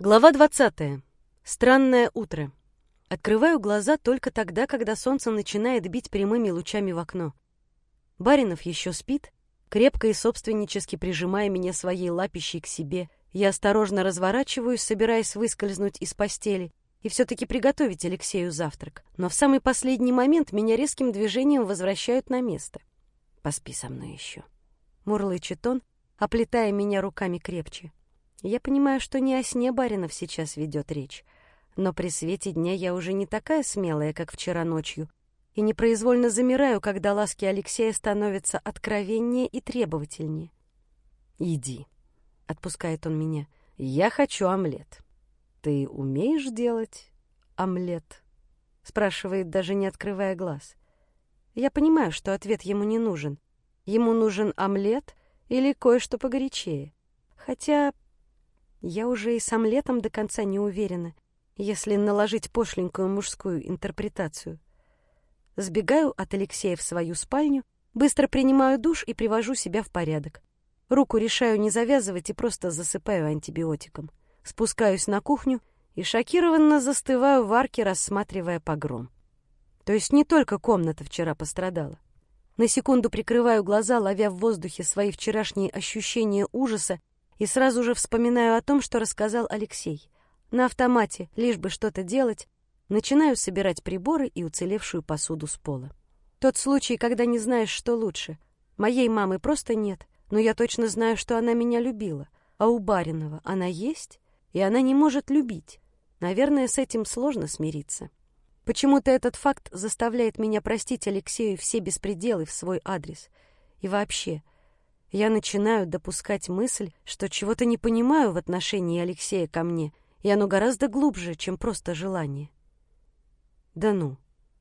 Глава 20. Странное утро. Открываю глаза только тогда, когда солнце начинает бить прямыми лучами в окно. Баринов еще спит, крепко и собственнически прижимая меня своей лапищей к себе. Я осторожно разворачиваюсь, собираясь выскользнуть из постели и все-таки приготовить Алексею завтрак. Но в самый последний момент меня резким движением возвращают на место. «Поспи со мной еще», — мурлычет он, оплетая меня руками крепче. Я понимаю, что не о сне Баринов сейчас ведет речь, но при свете дня я уже не такая смелая, как вчера ночью, и непроизвольно замираю, когда ласки Алексея становятся откровеннее и требовательнее. «Иди», — отпускает он меня, — «я хочу омлет». «Ты умеешь делать омлет?» — спрашивает, даже не открывая глаз. Я понимаю, что ответ ему не нужен. Ему нужен омлет или кое-что погорячее. Хотя я уже и сам летом до конца не уверена, если наложить пошленькую мужскую интерпретацию. Сбегаю от Алексея в свою спальню, быстро принимаю душ и привожу себя в порядок. Руку решаю не завязывать и просто засыпаю антибиотиком. Спускаюсь на кухню и шокированно застываю в арке, рассматривая погром. То есть не только комната вчера пострадала. На секунду прикрываю глаза, ловя в воздухе свои вчерашние ощущения ужаса и сразу же вспоминаю о том, что рассказал Алексей. На автомате, лишь бы что-то делать, начинаю собирать приборы и уцелевшую посуду с пола. Тот случай, когда не знаешь, что лучше. Моей мамы просто нет, но я точно знаю, что она меня любила. А у Баринова она есть, и она не может любить. Наверное, с этим сложно смириться. Почему-то этот факт заставляет меня простить Алексею все беспределы в свой адрес. И вообще, я начинаю допускать мысль, что чего-то не понимаю в отношении Алексея ко мне, и оно гораздо глубже, чем просто желание. Да ну,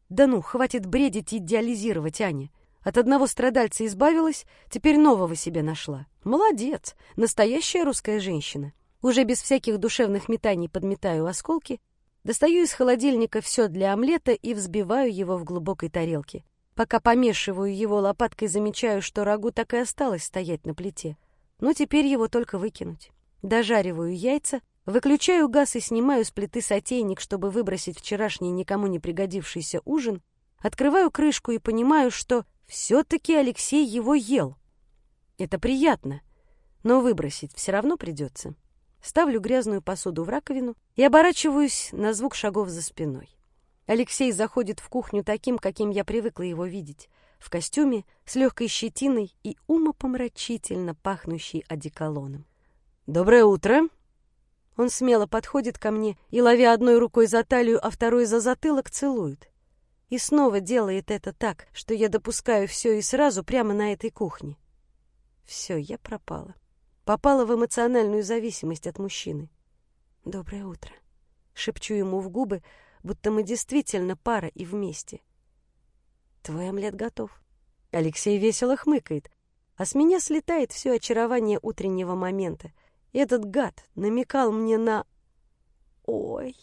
да ну, хватит бредить и идеализировать, Аня. От одного страдальца избавилась, теперь нового себе нашла. Молодец, настоящая русская женщина. Уже без всяких душевных метаний подметаю осколки, достаю из холодильника все для омлета и взбиваю его в глубокой тарелке. Пока помешиваю его лопаткой, замечаю, что рагу так и осталось стоять на плите. Но теперь его только выкинуть. Дожариваю яйца, выключаю газ и снимаю с плиты сотейник, чтобы выбросить вчерашний никому не пригодившийся ужин. Открываю крышку и понимаю, что все-таки Алексей его ел. Это приятно, но выбросить все равно придется. Ставлю грязную посуду в раковину и оборачиваюсь на звук шагов за спиной. Алексей заходит в кухню таким, каким я привыкла его видеть. В костюме, с легкой щетиной и умопомрачительно пахнущий одеколоном. «Доброе утро!» Он смело подходит ко мне и, ловя одной рукой за талию, а второй за затылок, целует. И снова делает это так, что я допускаю все и сразу прямо на этой кухне. Все, я пропала. Попала в эмоциональную зависимость от мужчины. «Доброе утро!» Шепчу ему в губы, будто мы действительно пара и вместе. Твой омлет готов. Алексей весело хмыкает, а с меня слетает все очарование утреннего момента. Этот гад намекал мне на... Ой...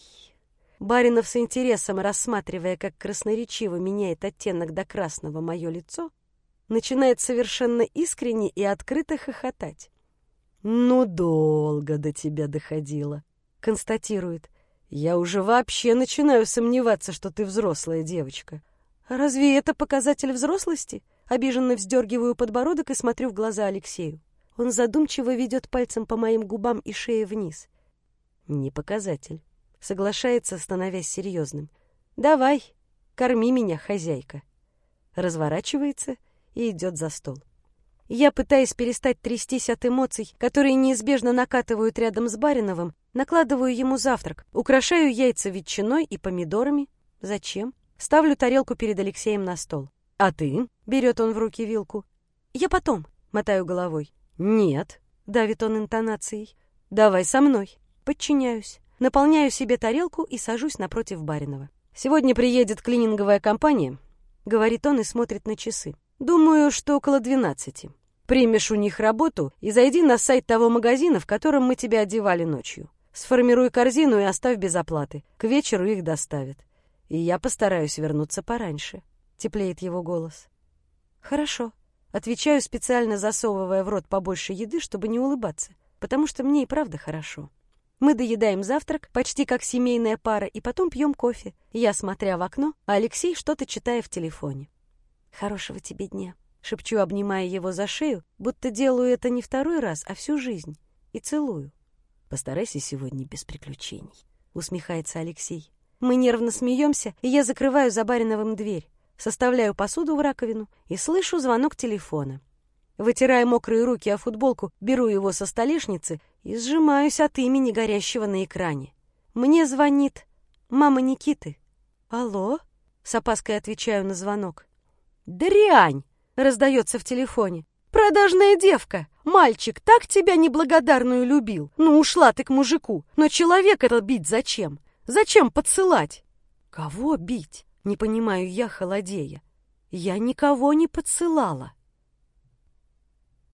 Баринов с интересом, рассматривая, как красноречиво меняет оттенок до красного мое лицо, начинает совершенно искренне и открыто хохотать. «Ну, долго до тебя доходило», — констатирует. Я уже вообще начинаю сомневаться, что ты взрослая девочка. Разве это показатель взрослости? Обиженно вздергиваю подбородок и смотрю в глаза Алексею. Он задумчиво ведет пальцем по моим губам и шее вниз. Не показатель. Соглашается, становясь серьезным. Давай, корми меня, хозяйка. Разворачивается и идет за стол. Я, пытаясь перестать трястись от эмоций, которые неизбежно накатывают рядом с Бариновым, накладываю ему завтрак, украшаю яйца ветчиной и помидорами. Зачем? Ставлю тарелку перед Алексеем на стол. «А ты?» — берет он в руки вилку. «Я потом», — мотаю головой. «Нет», — давит он интонацией. «Давай со мной». Подчиняюсь. Наполняю себе тарелку и сажусь напротив Баринова. «Сегодня приедет клининговая компания», — говорит он и смотрит на часы. Думаю, что около двенадцати. Примешь у них работу и зайди на сайт того магазина, в котором мы тебя одевали ночью. Сформируй корзину и оставь без оплаты. К вечеру их доставят. И я постараюсь вернуться пораньше. Теплеет его голос. Хорошо. Отвечаю, специально засовывая в рот побольше еды, чтобы не улыбаться, потому что мне и правда хорошо. Мы доедаем завтрак, почти как семейная пара, и потом пьем кофе. Я смотря в окно, а Алексей что-то читая в телефоне. «Хорошего тебе дня», — шепчу, обнимая его за шею, будто делаю это не второй раз, а всю жизнь, и целую. «Постарайся сегодня без приключений», — усмехается Алексей. Мы нервно смеемся, и я закрываю за Бариновым дверь, составляю посуду в раковину и слышу звонок телефона. Вытирая мокрые руки о футболку, беру его со столешницы и сжимаюсь от имени горящего на экране. Мне звонит мама Никиты. «Алло?» — с опаской отвечаю на звонок. «Дрянь!» — раздается в телефоне. «Продажная девка! Мальчик так тебя неблагодарную любил! Ну, ушла ты к мужику! Но человек это бить зачем? Зачем подсылать?» «Кого бить?» — не понимаю я, холодея. «Я никого не подсылала».